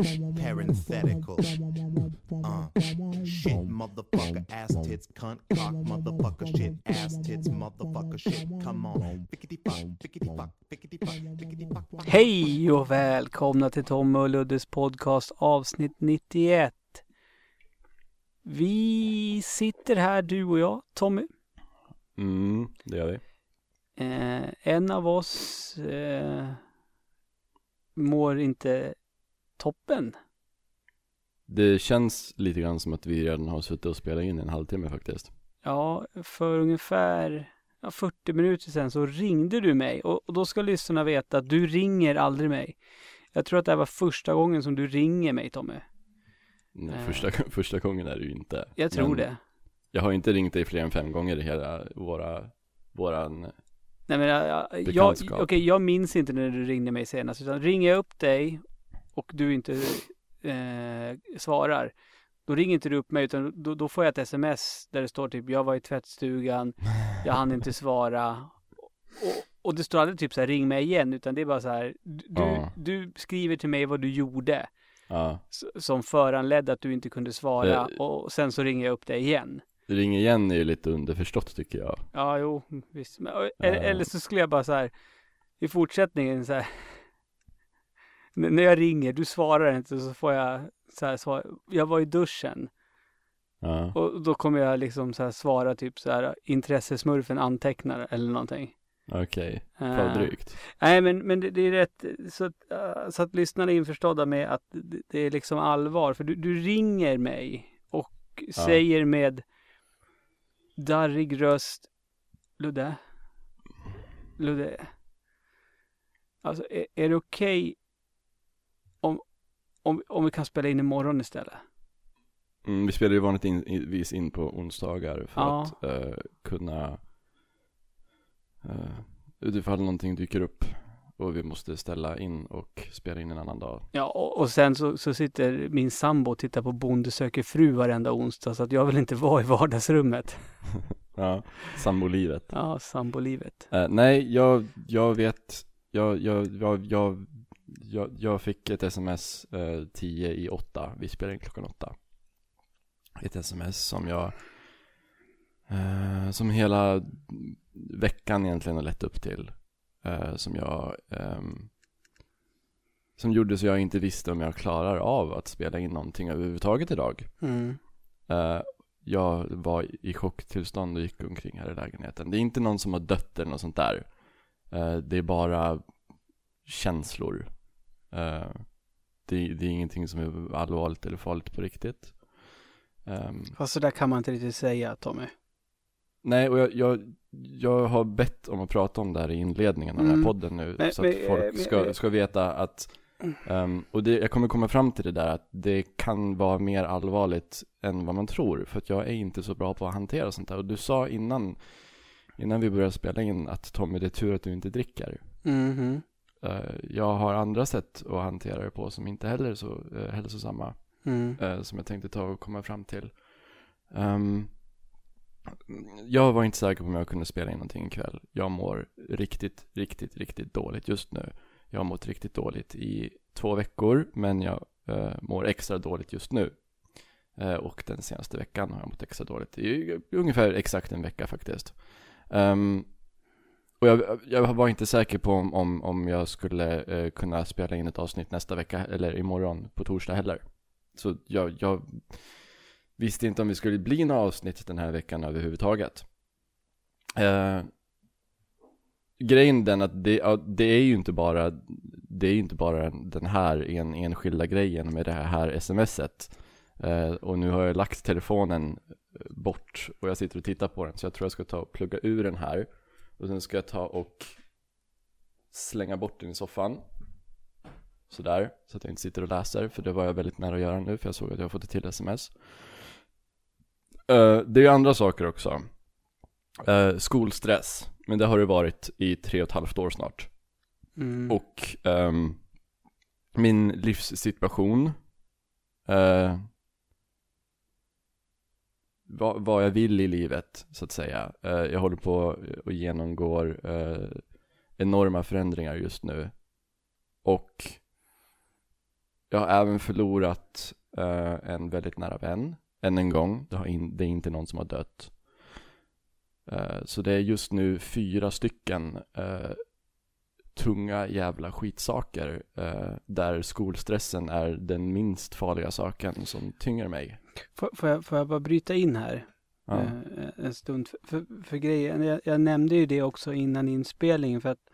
Parenthetical. Uh. Shit, motherfucker, ass tits, cunt, cock, motherfucker, shit, ass tits, motherfucker, shit. Come on. Hej och välkomna till Tom och Luddes podcast avsnitt 91. Vi sitter här du och jag, Tommy. Mm, det gör vi. Eh, en av oss eh, mår inte toppen. Det känns lite grann som att vi redan har suttit och spelat in en halvtimme faktiskt. Ja, för ungefär ja, 40 minuter sedan så ringde du mig och, och då ska lyssnarna veta att du ringer aldrig mig. Jag tror att det här var första gången som du ringer mig Tommy. Nej, Eh. Första, första gången är det ju inte. Jag tror Men det. Jag har inte ringt dig fler än fem gånger i hela våra, våran, Nej men jag, jag, okej, jag minns inte när du ringde mig senast utan ringer jag upp dig och du inte eh, svarar då ringer inte du upp mig utan då, då får jag ett sms där det står typ jag var i tvättstugan, jag hann inte svara och, och det står aldrig typ så här ring mig igen utan det är bara så här du, Ja. du skriver till mig vad du gjorde s- som föranledde att du inte kunde svara Eh. och sen så ringer jag upp dig igen. ring igen är ju lite underförstått tycker jag. Ja, jo, visst. Men, eller, Ja. eller så skulle jag bara så här i fortsättningen så här. N- När jag ringer, du svarar inte så får jag så här svar. Jag var i duschen Ja, och då kommer jag liksom så här svara typ så här intressesmurfen antecknar eller någonting. okej. Eh, Fan drygt. Nej, men, men det, det är rätt så att, eh, så att lyssnarna är införstådda med att det, det är liksom allvar. För du, du ringer mig och säger med darrig röst Ludde? Ludde? Alltså, är, är det okej om, om, om vi kan spela in imorgon istället? Mm, vi spelar ju vanligtvis in på onsdagar för Ja. att eh, kunna, uh, utifall någonting dyker upp och vi måste ställa in och spela in en annan dag. Ja, och, och sen så, så sitter min sambo och tittar på Bonde söker fru varenda onsdag så att jag vill inte vara i vardagsrummet. Ja, sambolivet. Ja, sambolivet. Eh, nej, jag, jag vet, jag, jag, jag, jag, jag, jag fick ett sms eh, 10 i 8, vi spelade in klockan 8. Ett sms som jag, eh, som hela veckan egentligen har lett upp till. Eh, som jag, ehm, som gjorde så jag inte visste om jag klarar av att spela in någonting överhuvudtaget idag. Mm. Eh, jag var i chocktillstånd och gick omkring här i lägenheten. Det är inte någon som har dött eller något sånt där. Eh, det är bara känslor. Eh, det, det är ingenting som är allvarligt eller farligt på riktigt. Ehm, Fast så där kan man inte riktigt säga, Tommy. nej, och jag, jag, jag har bett om att prata om det här i inledningen av den Mm. här podden nu. Men- så men, att eh, folk men- ska, ska veta att ehm, och det, jag kommer komma fram till det där att det kan vara mer allvarligt än vad man tror. För att jag är inte så bra på att hantera sånt där. Och du sa innan, innan vi började spela in att Tommy, det är tur att du inte dricker. Mhm. Eh, jag har andra sätt att hantera det på som inte heller är så uh, hälsosamma. Mm. eh, som jag tänkte ta och komma fram till. Ehm, jag var inte säker på om jag kunde spela in någonting ikväll. Jag mår riktigt, riktigt, riktigt dåligt just nu. Jag har mått riktigt dåligt i två veckor, men jag eh, mår extra dåligt just nu. Eh, och den senaste veckan har jag mått extra dåligt. I ungefär exakt en vecka faktiskt. Ehm, och jag, jag var inte säker på om, om, om jag skulle eh, kunna spela in ett avsnitt nästa vecka eller imorgon på torsdag heller. Så jag, jag visste inte om vi skulle bli några avsnitt den här veckan överhuvudtaget. Eh, grejen den att det, ja, det är ju inte bara det är inte bara den här en, enskilda grejen med det här smset. Eh, och nu har jag lagt telefonen bort och jag sitter och tittar på den så jag tror jag ska ta och plugga ur den här. Och sen ska jag ta och slänga bort den i soffan. Sådär, så att jag inte sitter och läser, för det var jag väldigt nära att göra nu, för jag såg att jag fått ett till sms. Eh, det är ju andra saker också. Eh, skolstress, men det har det varit i tre och ett halvt år snart. Mm. Och ehm, min livssituation. eh, vad, vad jag vill i livet, så att säga. Eh, jag håller på och genomgår eh, enorma förändringar just nu. Och jag har även förlorat eh, en väldigt nära vän, än en gång. Det, har in, det är inte någon som har dött. Eh, så det är just nu fyra stycken eh, tunga jävla skitsaker eh, där skolstressen är den minst farliga saken som tynger mig. Får, får, jag, får jag bara bryta in här Ja. eh, en stund? För, för, för grejen, jag, jag nämnde ju det också innan inspelningen för att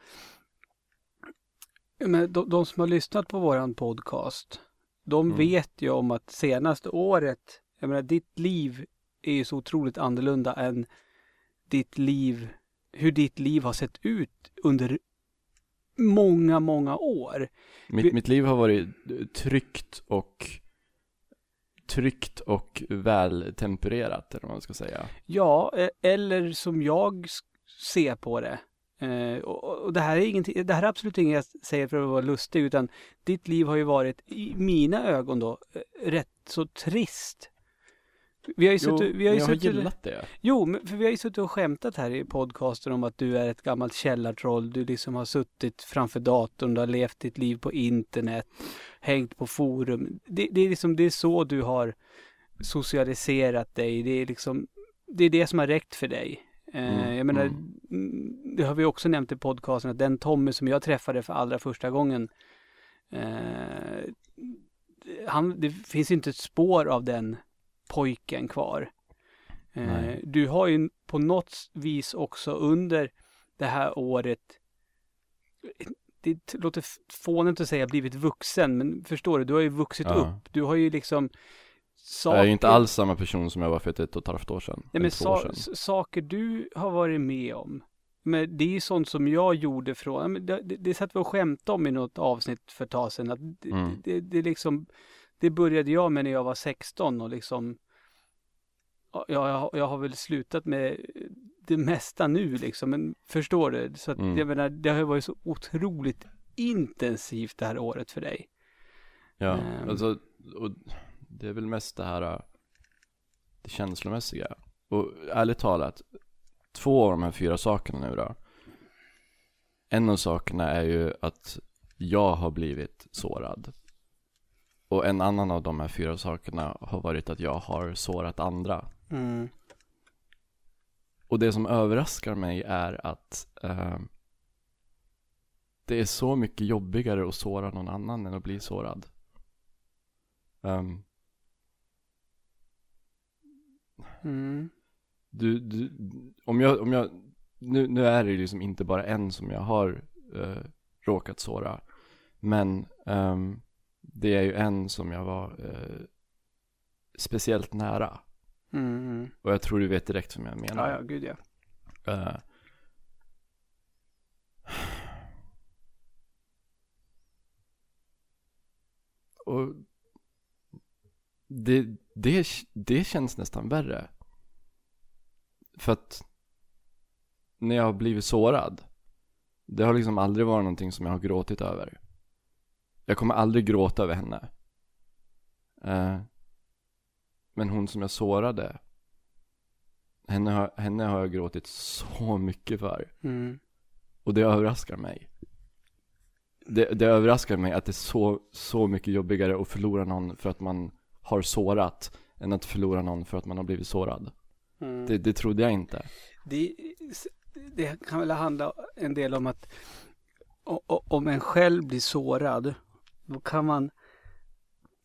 men de, de som har lyssnat på våran podcast, de Mm. vet ju om att senaste året, jag menar ditt liv är ju så otroligt annorlunda än ditt liv, hur ditt liv har sett ut under många, många år. Mitt, mitt liv har varit tryggt och tryggt och vältempererat eller vad man ska säga. Ja, eh, eller som jag ser på det. Eh, och, och det här är ingenting, det här är absolut inget jag säger för att vara lustig, utan ditt liv har ju varit, i mina ögon då, eh, rätt så trist. Vi har ju Jo, suttit, vi har ju jag har suttit, gillat det. jo, för vi har ju suttit och skämtat här i podcasten om att du är ett gammalt källartroll, du liksom har suttit framför datorn, du har levt ditt liv på internet, hängt på forum. Det, det är liksom, det är så du har socialiserat dig, det är liksom, det är det som har räckt för dig. Eh, Mm, jag menar, mm. mm, det har vi också nämnt i podcasten, att den Tommy som jag träffade för allra första gången, eh, han, det finns inte ett spår av den pojken kvar. Eh, Nej. du har ju på något vis också under det här året det låter fånigt att säga blivit vuxen, men förstår du, du har ju vuxit Ja. upp. Du har ju liksom saker... Jag är ju inte alls samma person som jag var för ett, ett och ett halvt år sedan. Nej, men sa- sedan. saker du har varit med om. Men det är ju sånt som jag gjorde från, det, det, det satt vi och skämtade om i något avsnitt för ett tag sedan. Att det, Mm. det, det, liksom, det började jag med när jag var 16 och liksom, ja, jag, jag har väl slutat med det mesta nu liksom, men förstår du? Så att, Mm. jag menar, det har ju varit så otroligt intensivt det här året för dig. Ja, Ehm. alltså, och det är väl mest det här det känslomässiga. Och ärligt talat, två av de här fyra sakerna nu då. En av sakerna är ju att jag har blivit sårad. Och en annan av de här fyra sakerna har varit att jag har sårat andra. Mm. Och det som överraskar mig är att eh, det är så mycket jobbigare att såra någon annan än att bli sårad. Ehm, Mm. du, du, om jag, om jag, nu, nu är det liksom inte bara en som jag har eh, råkat såra. Men ehm, det är ju en som jag var eh, speciellt nära. Mm. Och jag tror du vet direkt vad jag menar. Ja, ja, gud ja. Eh, och det, det, det känns nästan värre. För att när jag har blivit sårad, det har liksom aldrig varit någonting som jag har gråtit över. Jag kommer aldrig gråta över henne. Eh, men hon som jag sårade, henne har, henne har jag gråtit så mycket för. Mm. Och det överraskar mig. Det, det överraskar mig att det är så, så mycket jobbigare att förlora någon för att man har sårat än att förlora någon för att man har blivit sårad. Mm. Det, det trodde jag inte. Det, det kan väl handla en del om att om en själv blir sårad, då kan man,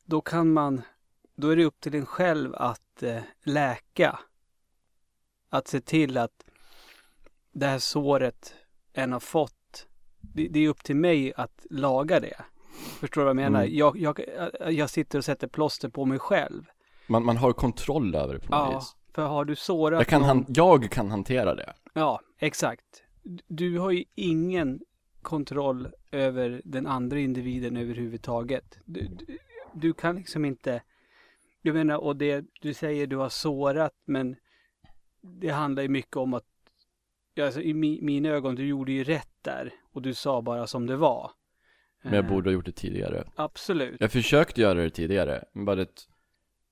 då kan man, då är det upp till en själv att eh, läka. Att se till att det här såret en har fått, det, det är upp till mig att laga det. Förstår du vad jag menar? Mm. Jag, jag, jag sitter och sätter plåster på mig själv. Man, man har kontroll över det på något Ja, vis. för har du sårat Jag kan, någon... han, jag kan hantera det. Ja, exakt. Du har ju ingen kontroll över den andra individen överhuvudtaget. Du, du, du kan liksom inte, jag menar, och det du säger du har sårat, men det handlar ju mycket om att, alltså, i mi, mina ögon, du gjorde ju rätt där. Och du sa bara som det var. Men jag Eh, borde ha gjort det tidigare. Absolut. Jag försökte göra det tidigare, men bara att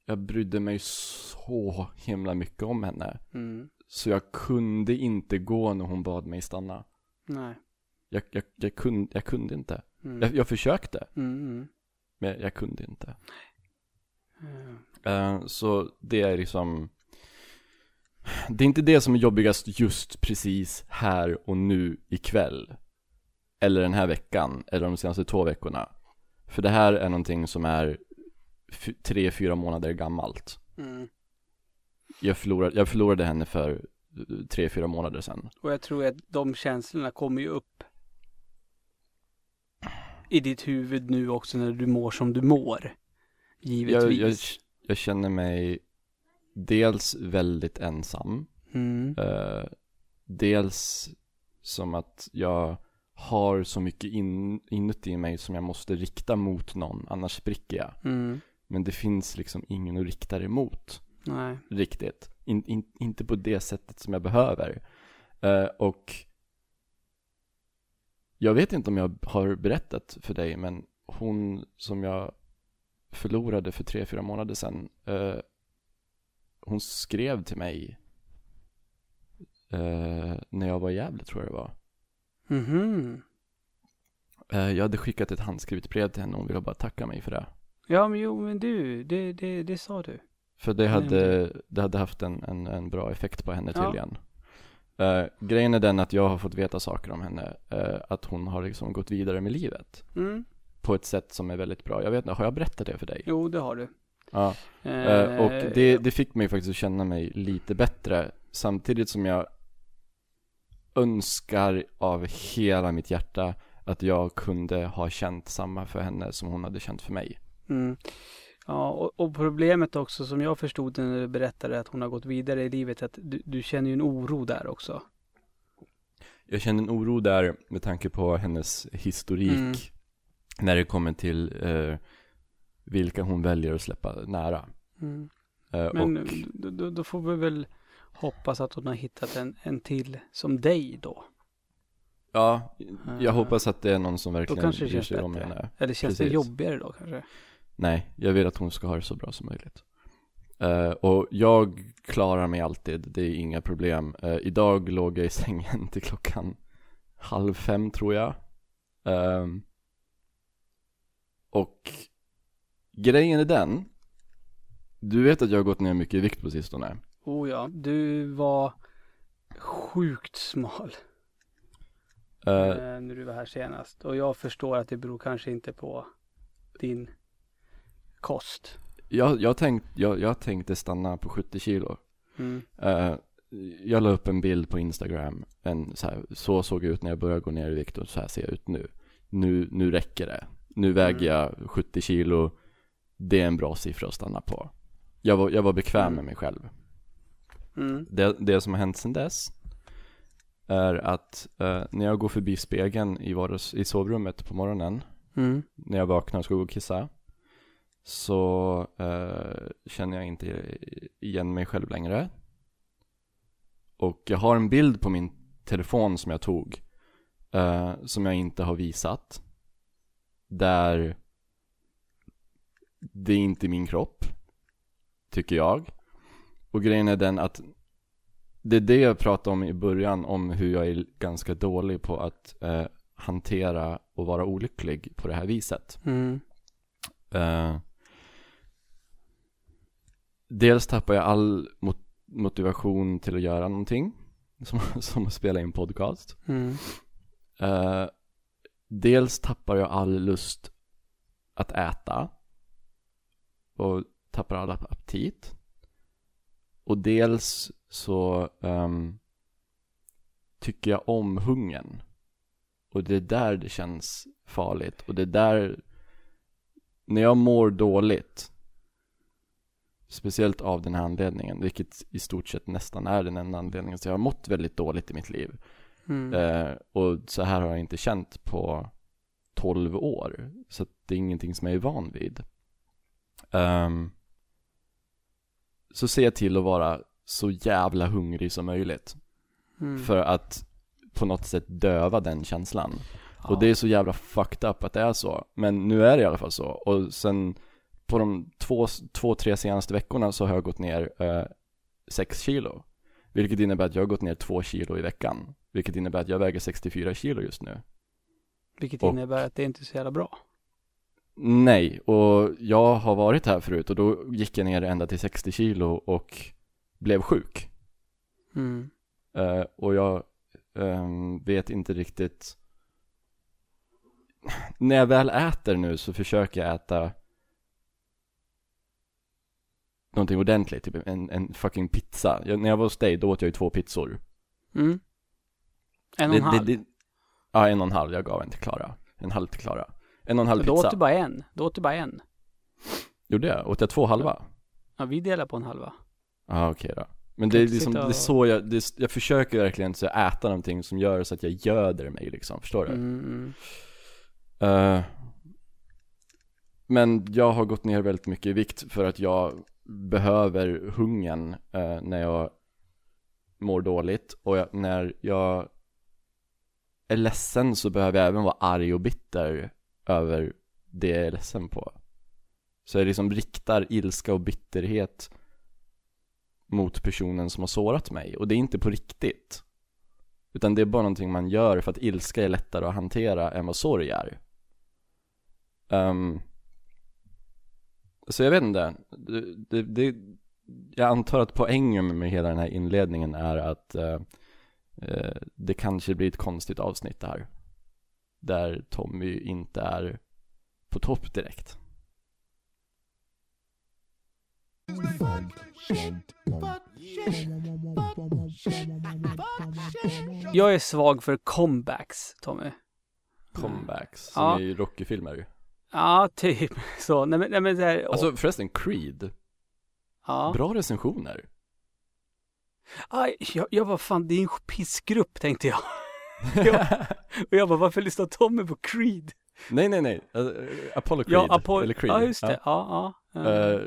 jag brydde mig så himla mycket om henne. Mm. Så jag kunde inte gå när hon bad mig stanna. Nej. Jag, jag, jag, kunde, jag kunde inte. Mm. Jag, jag försökte, Mm, mm. men jag kunde inte. Eh, så det är liksom Det är inte det som är jobbigast just precis här och nu ikväll Eller den här veckan, eller de senaste två veckorna För det här är någonting som är tre, fyra månader gammalt Mm. jag förlorade, jag förlorade henne för eh, tre, fyra månader sedan Och jag tror att de känslorna kommer ju upp i ditt huvud nu också när du mår som du mår. jag, Givetvis. jag, jag känner mig dels väldigt ensam Mm. Eh, dels som att jag har så mycket in, inuti mig som jag måste rikta mot någon, annars spricker jag. Mm. Men det finns liksom ingen att rikta det mot, Nej. riktigt. In, in, inte på det sättet som jag behöver. Eh, och jag vet inte om jag har berättat för dig, men hon som jag förlorade för tre, fyra månader sedan, eh, hon skrev till mig eh, när jag var i Gävle tror jag det var. Mhm. Eh, jag hade skickat ett handskrivet brev till henne och hon ville bara tacka mig för det. Ja, men jo, men du, det, det, det sa du. För det hade, det hade haft en, en, en bra effekt på henne Ja. tydligen. Eh, grejen är den att jag har fått veta saker om henne, eh, att hon har liksom gått vidare med livet. Mm. På ett sätt som är väldigt bra. Jag vet inte, har jag berättat det för dig? Jo, det har du. Ja. Eh, och det, det fick mig faktiskt att känna mig lite bättre. Samtidigt som jag önskar av hela mitt hjärta att jag kunde ha känt samma för henne som hon hade känt för mig. Mm. Ja, och, och problemet också som jag förstod när du berättade att hon har gått vidare i livet, att du, du känner ju en oro där också. Jag känner en oro där med tanke på hennes historik Mm. när det kommer till eh, vilka hon väljer att släppa nära. Mm. Eh, Men och då, då, får vi väl hoppas att hon har hittat en, en till som dig då. ja, jag Eh, hoppas att det är någon som verkligen det bryr sig om henne. Eller känns det Precis. jobbigare då kanske? Nej, jag vill att hon ska ha det så bra som möjligt. Eh, och jag klarar mig alltid, det är inga problem. Eh, idag låg jag i sängen till klockan halv fem tror jag. Ehm, och grejen är den, du vet att jag har gått ner mycket i vikt på sistone. Oh ja, du var sjukt smal eh, när du var här senast. Och jag förstår att det beror kanske inte på din kost. jag, jag, tänkt, jag, jag tänkte stanna på 70 kilo. Mm. Eh, jag la upp en bild på Instagram, en, så, här, så såg jag ut när jag började gå ner i vikt och så här ser jag ut nu. Nu, nu räcker det. Nu väger Mm. jag 70 kilo, det är en bra siffra att stanna på. Jag var, jag var bekväm Mm. med mig själv. Mm. Det, det som har hänt sedan dess är att eh, när jag går förbi spegeln i, vardags, i sovrummet på morgonen, Mm. när jag vaknar och ska gå och kissa, så eh, känner jag inte igen mig själv längre. Och jag har en bild på min telefon som jag tog, eh, som jag inte har visat. Där det är inte min kropp, tycker jag. Och grejen är den att det är det jag pratade om i början, om hur jag är ganska dålig på att eh, hantera och vara olycklig på det här viset. Mm. Eh, dels tappar jag all mot- motivation till att göra någonting, som, som att spela in podcast. Mm. Eh, dels tappar jag all lust att äta och tappar all aptit. Och dels så ehm, tycker jag om hungern. Och det är där det känns farligt. Och det är där, när jag mår dåligt, speciellt av den här anledningen, vilket i stort sett nästan är den enda anledningen, så jag har mått väldigt dåligt i mitt liv. Mm. Eh, och så här har jag inte känt på 12 år. Så det är ingenting som jag är van vid. Ehm, så ser jag till att vara så jävla hungrig som möjligt. Mm. För att på något sätt döva den känslan. Ja. Och det är så jävla fucked up att det är så. Men nu är det i alla fall så. Och sen på de två, två tre senaste veckorna så har jag gått ner eh, 6 kilo. Vilket innebär att jag har gått ner 2 kilo i veckan. Vilket innebär att jag väger 64 kilo just nu. Vilket och- innebär att det inte är så jävla bra. Nej, och jag har varit här förut och då gick jag ner ända till 60 kilo och blev sjuk. Mm. Eh, och jag ehm, vet inte riktigt När jag väl äter nu så försöker jag äta Någonting ordentligt, typ en, en fucking pizza. Jag, när jag var hos dig, då åt jag ju två pizzor. Mm. En och en halv. Ja, en och en halv. Jag gav en till Klara. En halv till Klara. En och en halv Då åt pizza. du bara en. Då åt du bara en. Gjorde jag? Åt jag två halva? Ja, vi delar på en halva. Ja, ah, okej då. Men det är liksom, det är så jag, det jag försöker verkligen så äta någonting som gör så att jag göder mig liksom, förstår du? Mm. Eh, men jag har gått ner väldigt mycket i vikt för att jag behöver hungern eh, när jag mår dåligt och jag, när jag är ledsen så behöver jag även vara arg och bitter över det jag är ledsen på. Så jag liksom riktar ilska och bitterhet mot personen som har sårat mig och det är inte på riktigt. Utan det är bara någonting man gör för att ilska är lättare att hantera än vad sorg är. Um, så jag vet inte. Det, det, jag antar att poängen med hela den här inledningen är att eh, eh, det kanske blir ett konstigt avsnitt det här. Där Tommy inte är på topp direkt. Jag är svag för comebacks, Tommy. Comebacks, som Ja. i Rocky-filmer. Ja, typ så. Nej men, nej, men så här, Alltså förresten, Creed. ja. Bra recensioner. Aj, jag, jag var fan, det är en pissgrupp tänkte jag. jag. Och jag bara, varför lyssnar Tommy på Creed? nej, nej, nej. Uh, Apollo Creed. Ja, Apo- Eller Creed. ja just det. Ja, ja. ja. Eh,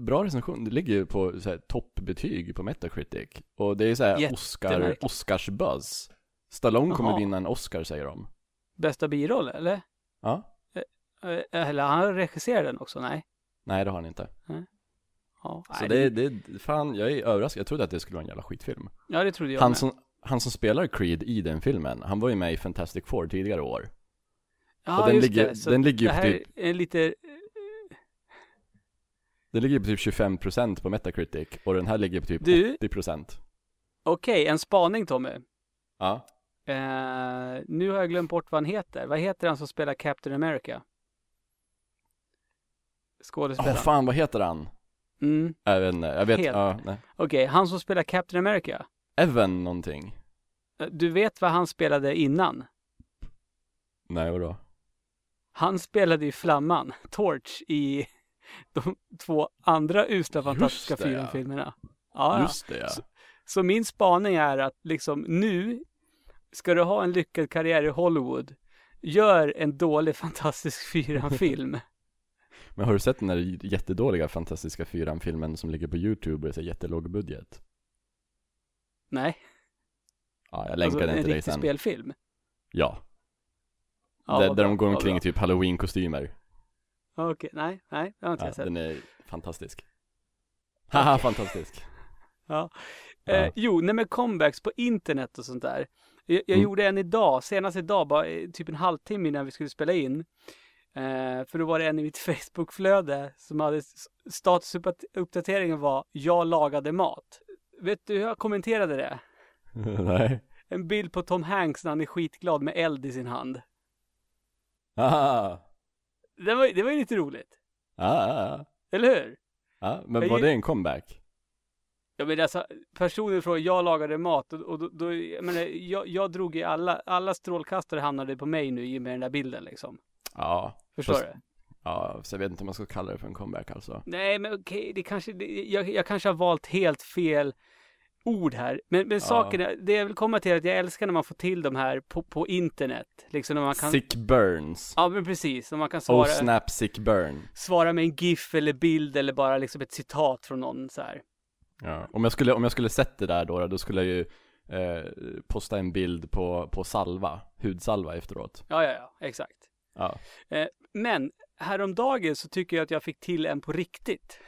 bra recension, det ligger ju på så här, toppbetyg på Metacritic Och det är så här Oscar, Jättemärkligt. Oscars-buzz Stallone kommer Jaha. vinna en Oscar säger de Bästa biroll, eller? Ja, Eller han regisserar den också? Nej. nej det har han inte Ja, Så nej, det, det, fan jag är överraskad, jag trodde att det skulle vara en jävla skitfilm ja, det trodde jag han med. som, han som spelar Creed i den filmen, han var ju med i Fantastic Four tidigare år ja, och den just ligger- det. Så den ligger det här typ- är lite, Det ligger på typ 25% på Metacritic och den här ligger på typ Du? 80% okej, en spaning Tommy. Ja, Eh, nu har jag glömt bort vad han heter. Vad heter han som spelar Captain America? Åh Skådespelaren. fan vad heter han? Mm. Jag vet inte, jag vet, ja, nej Okej, han som spelar Captain America. Evan någonting Eh, Du vet vad han spelade innan? Nej vadå? Han spelade ju Flamman, Torch, i de två andra usla Fantastiska det, ja. Ja. Just det ja. Så- Så min spaning är att liksom nu ska du ha en lyckad karriär i Hollywood. Gör en dålig Fantastisk Fyran-film. Men har du sett den där jättedåliga Fantastiska Fyran-filmen som ligger på YouTube och är så jättelåg budget? Nej, Ja, jag länkar den alltså en till dig riktig sen. spelfilm. Ja, Ja, där, där de går omkring i typ halloween-kostymer. Okej, nej, nej, det har inte Ja, jag sett. den är fantastisk. Haha, fantastisk. Ja. Ja. Eh, jo, nej men comebacks på internet och sånt där. Jag, jag Mm. gjorde en idag, senast idag, bara eh, typ en halvtimme innan vi skulle spela in. Eh, för då var det en i mitt Facebookflöde som hade statusuppdateringen var Jag lagade mat. Vet du hur jag kommenterade det? Nej. En bild på Tom Hanks när han är skitglad med eld i sin hand. Ah, Det var, det var ju lite roligt. ah, Eller hur? ah. Men Jag var gi- det en comeback? Jag menar alltså, personen från jag lagade mat och, och då, då jag, menar, jag, jag drog i alla, alla strålkastare hamnade på mig nu i och med den där bilden liksom. Ja, Förstår Fast- du? ja, så jag vet inte om man ska kalla det för en comeback alltså. Nej, men okej, det kanske, det, jag, jag kanske har valt helt fel ord här. Men, men saken är, det jag vill komma till är att jag älskar när man får till de här på, på internet. Liksom när man kan, Sick burns. ja men precis, när man kan Oh svara, snap sick burn. svara med en GIF eller bild eller bara liksom ett citat från någon så här. Ja. Om jag skulle, om jag skulle sett det där då, då skulle jag ju eh, posta en bild på, på salva, hudsalva efteråt. Ja, ja, ja, exakt. Ja. Eh, men häromdagen så tycker jag att jag fick till en på riktigt.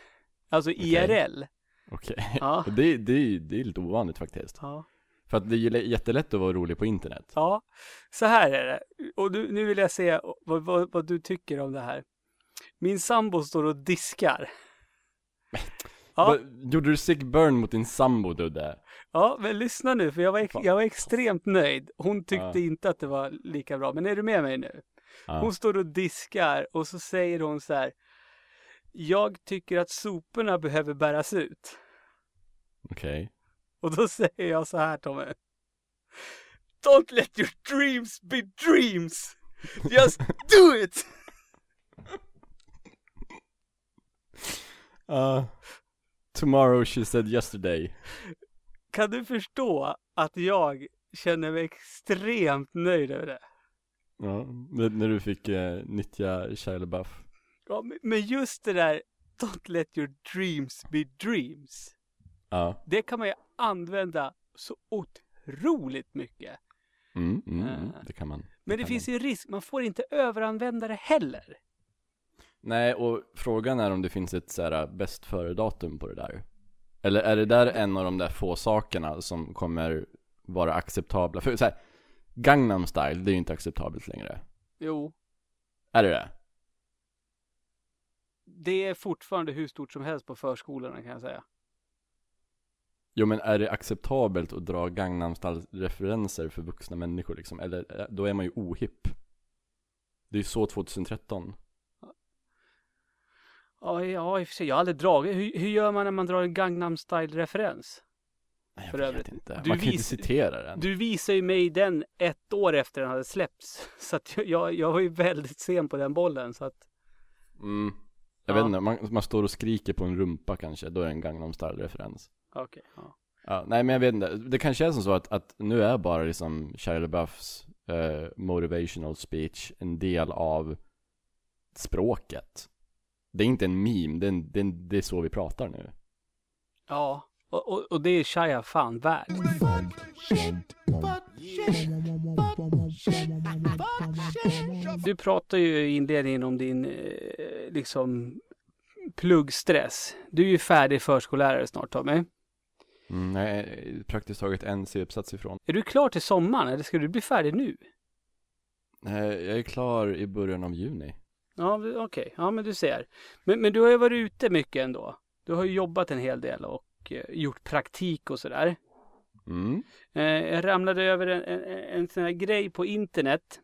Alltså IRL. Okej. Ja. Och det, det, det är lite ovanligt faktiskt. Ja. För att det är jättelätt att vara rolig på internet. Ja, så här är det. Och du, nu vill jag se vad, vad, vad du tycker om det här. Min sambo står och diskar. Ja, gjorde du sick burn mot din sambo Dudde? ja, men lyssna nu, för jag var, jag var extremt nöjd. Hon tyckte Ja. inte att det var lika bra. Men är du med mig nu? Ja. Hon står och diskar och så säger hon så här. Jag tycker att soporna behöver bäras ut. Okej. Och då säger jag så här Tommy. Don't let your dreams be dreams. Just do it! Uh, tomorrow she said yesterday. Kan du förstå att jag känner mig extremt nöjd över det? Ja, när, du fick eh, nyttja Shia LaBeouf. Ja, men- just det där Don't let your dreams be dreams. Ja. Det kan man ju använda så otroligt mycket. Mm, mm, Eh. det kan man. Men det finns man. ju risk, man får inte överanvända det heller. Nej, och frågan är om det finns ett så här bäst före-datum på det där. Eller är det där en av de där få sakerna som kommer vara acceptabla? För så här, Gangnam style, det är ju inte acceptabelt längre. Jo, Är det det? det är fortfarande hur stort som helst på förskolorna kan jag säga. Jo men är det acceptabelt att dra Gangnam style-referenser för vuxna människor liksom? Eller eh, då är man ju ohipp. Det är ju så 2013. Ja, ja i och för sig, jag har aldrig dragit. Hur, hur gör man när man drar en Gangnam style-referens? Jag För vet övrigt, inte. du Man kan ju inte citera den. Du visade ju mig den ett år efter den hade släppts. Så att jag- jag, var ju väldigt sen på den bollen. Så att, Mm. Jag Ja. vet inte, man, man står och skriker på en rumpa kanske, då är det en Gangnam style-referens. okej. ja. Ja, nej men jag vet inte, det kanske är som så att, att nu är bara liksom Shia LaBeoufs eh, motivational speech en del av språket. Det är inte en meme, det är, en, det är, en, det är så vi pratar nu. Ja, och, och, och det är Shia fan värd. Du pratar ju i inledningen om din eh, liksom pluggstress. Du är ju färdig förskollärare snart Tommy. Mm, nej, praktiskt taget en C-uppsats ifrån. Är du klar till sommaren eller ska du bli färdig nu? Eh, jag är klar i början av juni. Ja, okej. Ja, men du ser. Men, men du har ju varit ute mycket ändå. Du har ju jobbat en hel del och eh, gjort praktik och sådär. Mm. Eh, jag ramlade över en, en, en sån här grej på internet.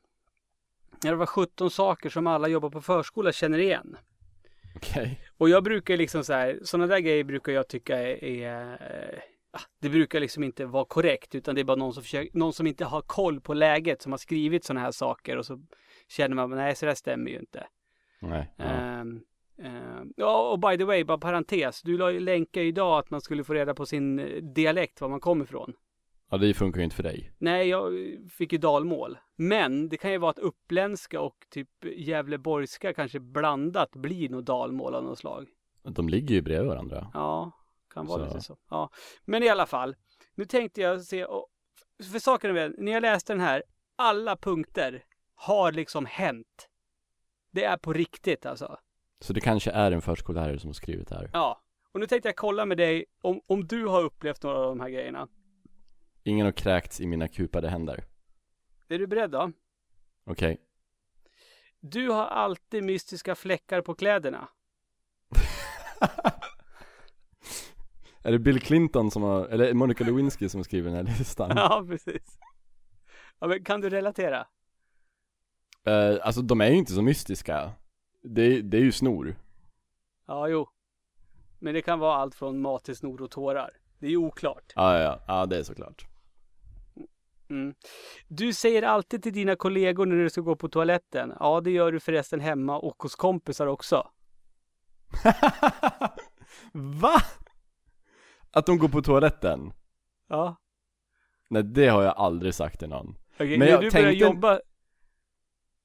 Det var 17 saker som alla jobbar på förskola känner igen. Okej. Och jag brukar liksom så här, sådana där grejer brukar jag tycka är, är ah, det brukar liksom inte vara korrekt utan det är bara någon som, försöker, någon som inte har koll på läget som har skrivit sådana här saker och så känner man, nej så det här stämmer ju inte. Nej. Ja. Ehm, ja, och by the way, bara parentes. Du la ju länka idag att man skulle få reda på sin eh, dialekt, var man kommer ifrån. ja, det funkar ju inte för dig. Nej, jag fick ju dalmål. Men det kan ju vara att uppländska och typ gävleborgska kanske blandat blir nog dalmål av något slag. De ligger ju bredvid varandra. Ja, kan vara Så. lite så. Ja. Men i alla fall, nu tänkte jag se, och, för saken är väl, när jag läste den här, alla punkter har liksom hänt. Det är på riktigt alltså. Så det kanske är en förskollärare som har skrivit det här. Ja, och nu tänkte jag kolla med dig om, om du har upplevt några av de här grejerna. Ingen har kräkts i mina kupade händer. Är du beredd då? Okej. Du har alltid mystiska fläckar på kläderna. Är det Bill Clinton som har, eller Monica Lewinsky som har skrivit den här listan? Ja, precis. Ja, men kan du relatera? Eh, alltså de är ju inte så mystiska. Det, det är ju snor. Ja, jo. Men det kan vara allt från mat till snor och tårar. Det är ju oklart. Ja, ja, ja, det är såklart. Mm. Du säger alltid till dina kollegor när du ska gå på toaletten. Ja, det gör du förresten hemma och hos kompisar också. Va? Att de går på toaletten? Ja. Nej, det har jag aldrig sagt till någon. Okej, Men när jag du börjar tänkte- jobba.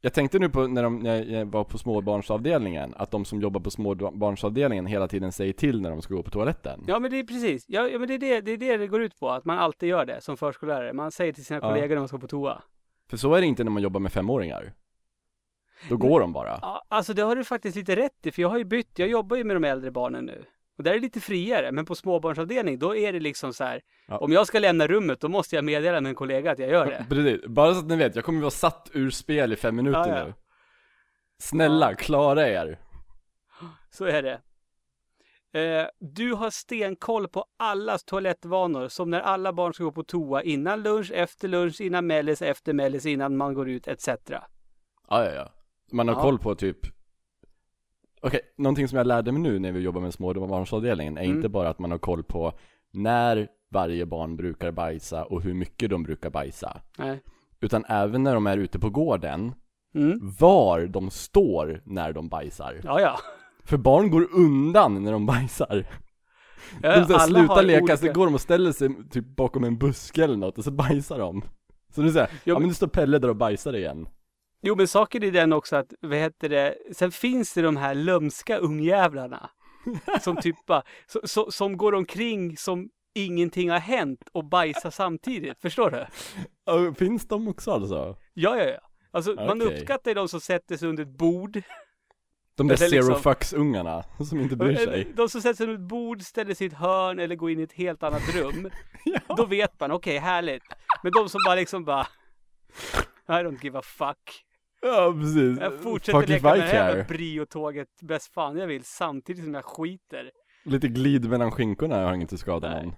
Jag tänkte nu på när, de, när jag var på småbarnsavdelningen, att de som jobbar på småbarnsavdelningen hela tiden säger till när de ska gå på toaletten. Ja men det är precis, ja, ja men det är det, det är det det går ut på, att man alltid gör det som förskollärare. Man säger till sina Ja. kollegor när man ska på toa. För så är det inte när man jobbar med femåringar. Då går de bara. Ja, alltså det har du faktiskt lite rätt i, för jag har ju bytt, jag jobbar ju med de äldre barnen nu. Och där är det lite friare, men på småbarnsavdelning, då är det liksom så här. Ja. Om jag ska lämna rummet, då måste jag meddela min kollega att jag gör det. Precis, bara så att ni vet, jag kommer vara satt ur spel i fem minuter Ja, ja. nu. Snälla, klara er. Så är det. Eh, du har stenkoll på allas toalettvanor, som när alla barn ska gå på toa innan lunch, efter lunch, innan mellis, efter mellis, innan man går ut, etc. Ja, ja, ja. Man har koll på typ Okej, någonting som jag lärde mig nu när vi jobbar med småbarnsavdelningen är Mm. inte bara att man har koll på när varje barn brukar bajsa och hur mycket de brukar bajsa. Nej. Utan även när de är ute på gården, Mm. var de står när de bajsar. Ja, ja. För barn går undan när de bajsar. ja De så här, slutar leka, olika- så går de och ställer sig typ bakom en buske eller något och så bajsar de. Så du säger, ja, men- nu står Pelle där och bajsar igen. Jo, men saken är den också att, vad heter det, sen finns det de här lömska ungjävlarna. som typ bara, så, som går omkring som ingenting har hänt och bajsar samtidigt. Förstår du? Ja, Finns de också alltså? Ja, ja, ja. Alltså, man Okej. uppskattar ju de som sätter sig under ett bord. De där zero liksom- fucks-ungarna som inte bryr sig. De som sätter sig under ett bord, ställer sig i ett hörn eller går in i ett helt annat rum. Då vet man, okej, härligt. Men de som bara liksom bara, I don't give a fuck. Ja, precis. Jag fortsätter Fuck if leka med det här med brio-tåget bäst fan jag vill, samtidigt som jag skiter. Lite glid mellan skinkorna har inte skadat Nej. någon.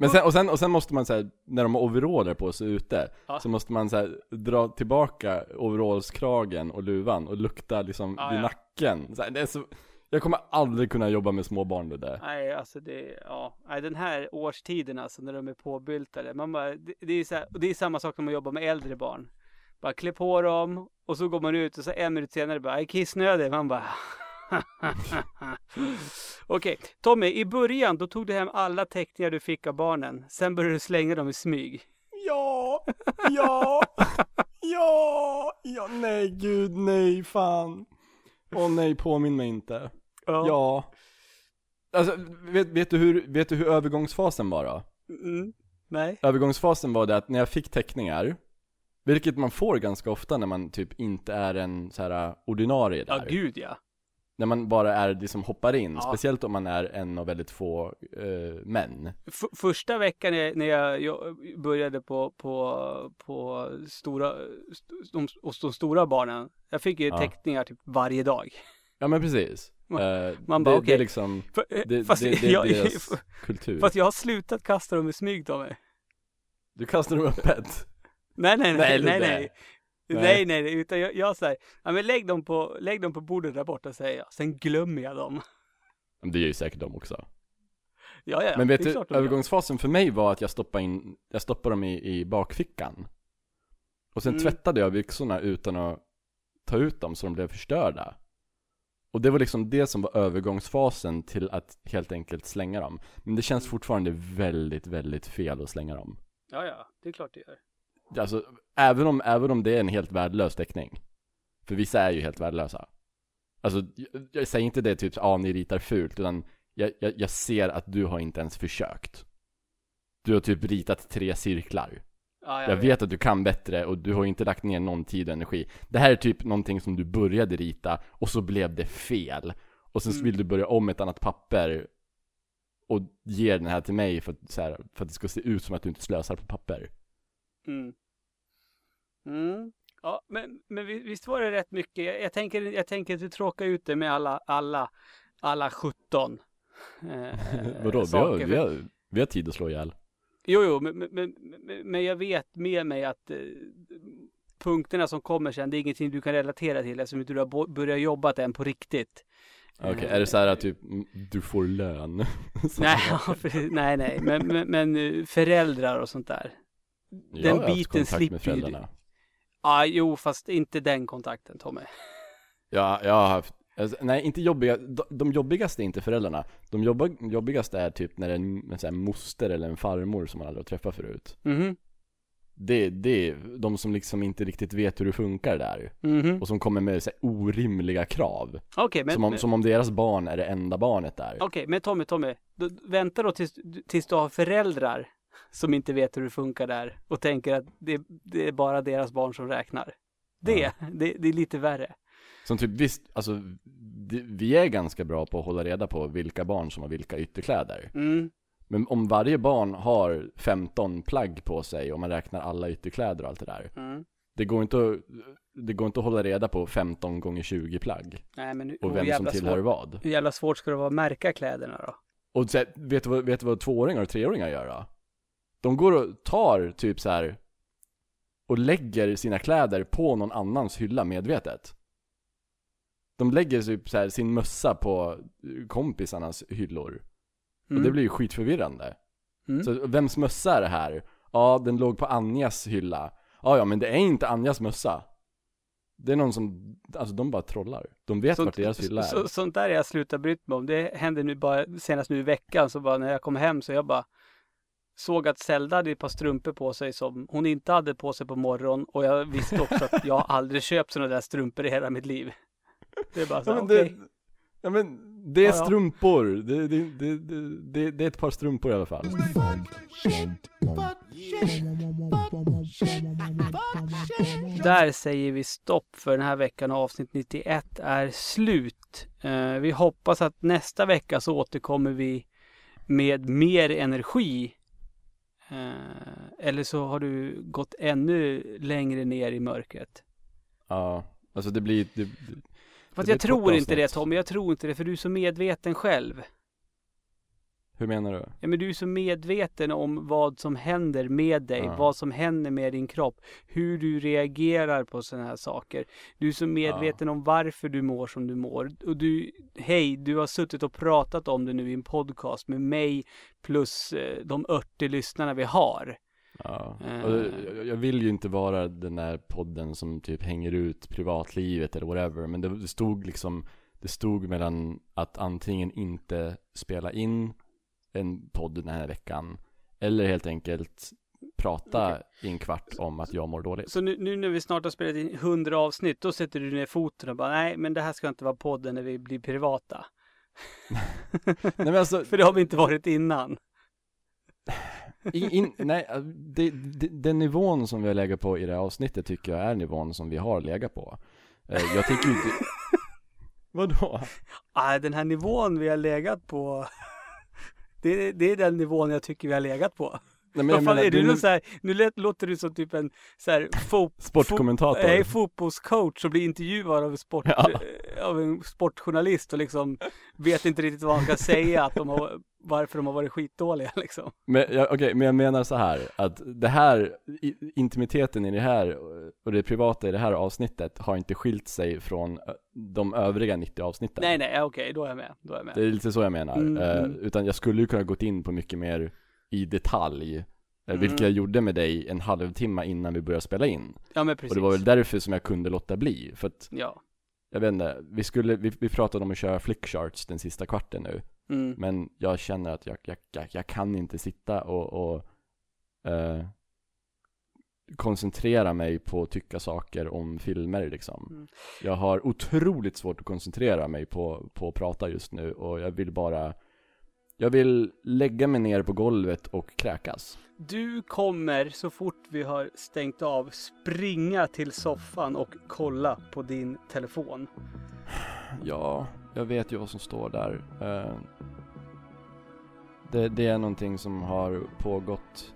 Men sen, och, sen, och sen måste man säga när de har overaller på sig ute, Ja. så måste man så dra tillbaka overallskragen och luvan och lukta liksom Ja, vid ja. nacken. Så här, det är så, jag kommer aldrig kunna jobba med små barn med det. Nej, alltså det, ja, nej, den här årstiden alltså när de är påbyltade. Man bara, det, det är så här, det är samma sak när man jobbar med äldre barn. Bara klä på dem och så går man ut och så en minut senare bara, jag är kissnödig. Man bara, Okej, Tommy, i början då tog du hem alla teckningar du fick av barnen. Sen började du slänga dem i smyg. Ja, ja, ja, ja, nej gud, nej fan. Åh nej, påminn mig inte. Ja. Alltså, vet, vet, du hur, vet du hur övergångsfasen var då? Mm. Nej. Övergångsfasen var det att när jag fick teckningar, vilket man får ganska ofta när man typ inte är en så här ordinarie där. Ja, gud ja. När man bara är liksom hoppar in, Ja. speciellt om man är en av väldigt få eh, män. F- första veckan när jag, jag började på, på, på stora, st- de, hos de stora barnen. Jag fick ju Ja. teckningar typ varje dag. Ja men precis. Man- Eh, man det, bara, det okej. är liksom, För, eh, det, fast, det, det jag, deras kultur. fast jag har slutat kasta dem i smyg Tommy. Du kastar dem öppet. Nej, nej, nej, Nej, nej, nej. Nej, utan jag, jag säger, ja men lägg dem på, lägg dem på bordet där borta säger jag. Sen glömmer jag dem. Men Det gör ju säkert de också. Ja, ja, Men vet du, övergångsfasen för mig var att jag stoppade in, jag stoppade dem i, i bakfickan. Och sen Mm. tvättade jag byxorna utan att ta ut dem så de blev förstörda. Och det var liksom det som var övergångsfasen till att helt enkelt slänga dem. Men det känns fortfarande väldigt, väldigt fel att slänga dem. Ja, ja, det är klart det gör. Alltså, även om, även om det är en helt värdelös teckning. För vissa är ju helt värdelösa. Alltså, jag, jag säger inte det typ, ah, ni ritar fult, utan jag, jag, jag ser att du har inte ens försökt. Du har typ ritat tre cirklar. Ja, Jag vet att du kan bättre och du har inte lagt ner någon tid och energi. Det här är typ någonting som du började rita och så blev det fel. Och sen Mm. vill du börja om ett annat papper och ge den här till mig för att, så här, för att det ska se ut som att du inte slösar på papper. Mm. Mm. Ja, men, men vi- visst var det rätt mycket. Jag, jag tänker, jag tänker inte tråka ut det med alla, alla, alla 17. Eh, Vadå? Vi har, vi, har, vi har tid att slå ihjäl. Jo, jo, men, men, men, jag vet med mig att eh, punkterna som kommer sen, det är ingenting du kan relatera till eftersom du har börjat jobba än på riktigt. Okej, Eh, är det så här att typ, mm, du får lön? Nej, nej, nej, men, men, men eh, föräldrar och sånt där. Jag den har haft biten kontakt slipper med ju föräldrarna. Ja, jo, fast inte den kontakten Tommy. Ja, jag har haft, alltså, nej inte jobbiga, de, de jobbigaste är inte föräldrarna. De jobba, jobbigaste är typ när det är en, en sån här moster eller en farmor som man aldrig har träffat förut. Mhm. det, det är de som liksom inte riktigt vet hur det funkar där. Mhm. Och som kommer med så här, orimliga krav. Okej, men, som, om, som om deras barn är det enda barnet där. Okej, men Tommy, Tommy. Då, vänta då tills, tills du har föräldrar som inte vet hur det funkar där och tänker att det, det är bara deras barn som räknar. Det, Ja. det, det är lite värre. Som typ visst, alltså vi är ganska bra på att hålla reda på vilka barn som har vilka ytterkläder. Mm. Men om varje barn har 15 plagg på sig och man räknar alla ytterkläder och allt det där. Mm. Det går inte att, det går inte att hålla reda på 15 gånger 20 plagg. Nej, men Och vem som tillhör svårt, vad. hur jävla svårt ska det vara att märka kläderna då? Och vet, du vad, vet du vad tvååringar och treåringar gör då? De går och tar typ så här och lägger sina kläder på någon annans hylla medvetet. De lägger typ så här sin mössa på kompisarnas hyllor. Mm. Och det blir ju skitförvirrande. Mm. Så vems mössa är det här? Ja, den låg på Anjas hylla. Ja, ja, men det är inte Anjas mössa. Det är någon som, alltså de bara trollar. De vet vart deras hylla är. så, sånt där är jag slutat brytt mig om. Det hände nu bara senast nu i veckan så bara när jag kom hem så jag bara såg att Zelda hade ett par strumpor på sig som hon inte hade på sig på morgonen och jag visste också att jag aldrig köpt sådana där strumpor i hela mitt liv. Det är bara så Ja okej. det, ja, men det är Ja, strumpor. Det, det, det, det, det, det är ett par strumpor i alla fall. Där säger vi stopp för den här veckan och avsnitt 91 är slut. Eh, vi hoppas att nästa vecka så återkommer vi med mer energi. Eh, eller så har du gått ännu längre ner i mörkret. Ja, alltså det blir... Det, Fast blir jag tror inte det. Tommy, jag tror inte det för du är så medveten själv. Hur menar du? Ja, men du är så medveten om vad som händer med dig, Ja. vad som händer med din kropp, hur du reagerar på sådana här saker. Du är så medveten om varför du mår som du mår. Och du, hej, du har suttit och pratat om det nu i en podcast med mig plus eh, de 80 lyssnarna vi har. Ja. Eh. Och jag- vill ju inte vara den där podden som typ hänger ut privatlivet eller whatever. Men det, det stod liksom, det stod mellan att antingen inte spela in en podd den här veckan. Eller helt enkelt prata i en kvart om att jag mår dåligt. Så nu, nu när vi snart har spelat in 100 avsnitt, då sätter du ner foten och bara nej, men det här ska inte vara podden när vi blir privata. Nej alltså, För det har vi inte varit innan. in, in, nej, det, det, den nivån som vi har legat på i det här avsnittet tycker jag är nivån som vi har legat på. Eh, Jag tänker ju inte... Vadå? Ah, den här nivån vi har legat på. Det, det är den nivån jag tycker vi har legat på. Nej, men fan, menar, är du så här, nu lät, låter du som typ en så här fo, Sportkommentator. fo, nej, fotbollscoach och blir intervjuad av en, sport, Ja. eh, av en sportjournalist och liksom vet inte riktigt vad han ska säga, att de har, varför de har varit skitdåliga liksom. Men, ja, okej, men jag menar så här att det här, intimiteten i det här och det privata i det här avsnittet har inte skilt sig från de övriga 90 avsnitten. Nej, nej, okej, då är jag med. Då är jag med. Det är lite så jag menar. Mm, Eh, mm. utan jag skulle ju kunna gått in på mycket mer i detalj. eh, Mm. Vilket jag gjorde med dig en halvtimme innan vi började spela in. Ja, men precis. Och det var väl därför som jag kunde låta bli. För att, Ja. jag vet inte, vi skulle, vi, vi pratade om att köra flickcharts den sista kvarten nu. Mm. Men jag känner att jag, jag, jag, jag kan inte sitta och, och eh, koncentrera mig på att tycka saker om filmer liksom. Mm. Jag har otroligt svårt att koncentrera mig på, på att prata just nu och jag vill bara jag vill lägga mig ner på golvet och kräkas. Du kommer så fort vi har stängt av springa till soffan och kolla på din telefon. Ja, jag vet ju vad som står där. Eh, det, det är någonting som har pågått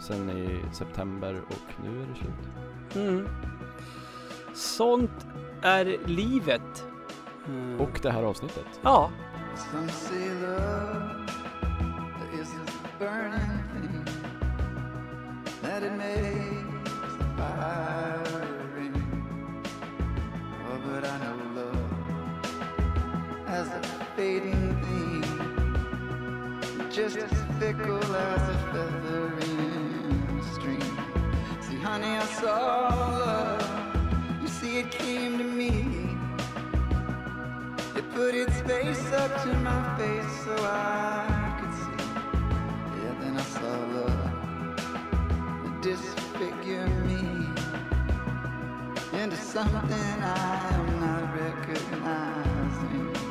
sen i september och nu är det slut. Mm. Sånt är livet. Mm. Och det här avsnittet. Ja, burning thing that it makes the as a fading just as fickle as a feather in a stream. See, honey, I saw love. You see, it came to me. It put its face up to my face so I could see. Yeah, then I saw love disfigure me into something I am not recognizing.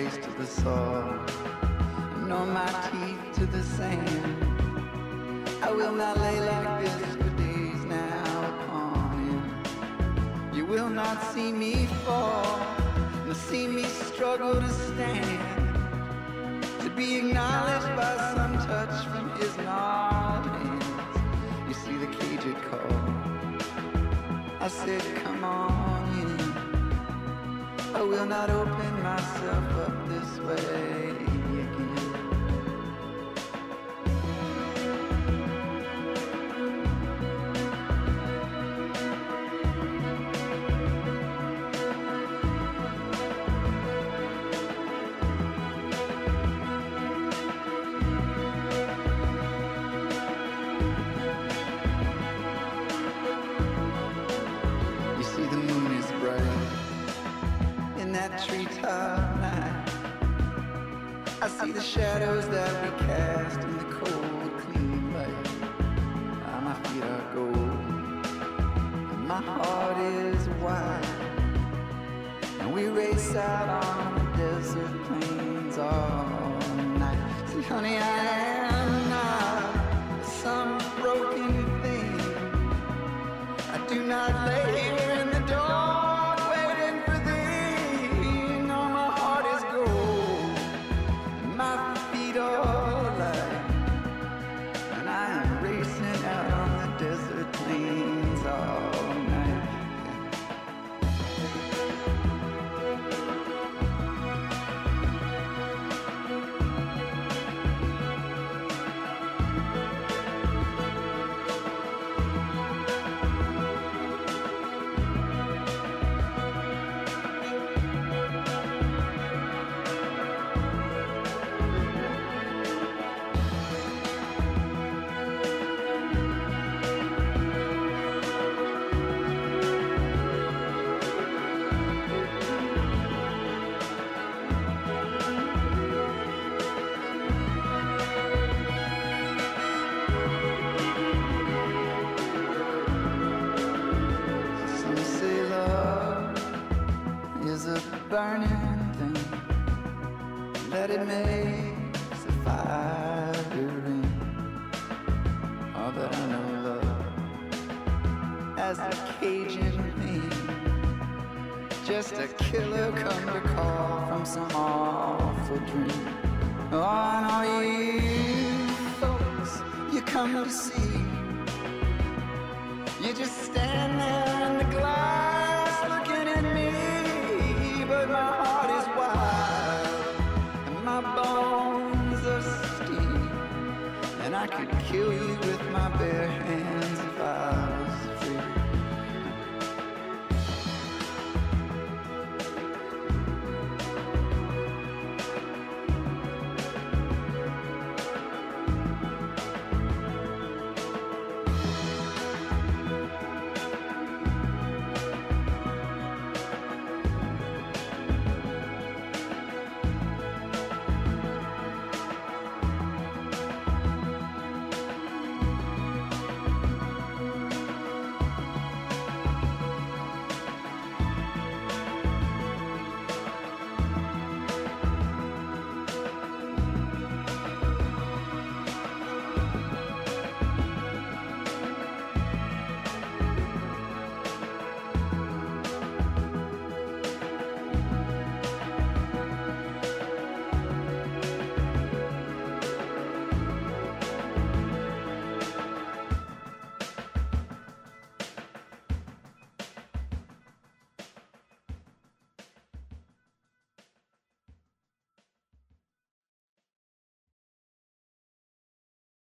Face to the saw, nor my teeth to the sand. I will not lay like this for days now upon him. You will not see me fall, nor see me struggle to stand to be acknowledged by some touch from his gnarled hands. You see the cage it called. I said, come on in. I will not open myself up away. Shadows that we cast in the cold, clean light. My feet are gold, and my heart is wide. And we race out on the desert plains all night. See, honey, I you just stand there in the glass looking at me, but my heart is wild and my bones are steel, and I could kill you with my bare hands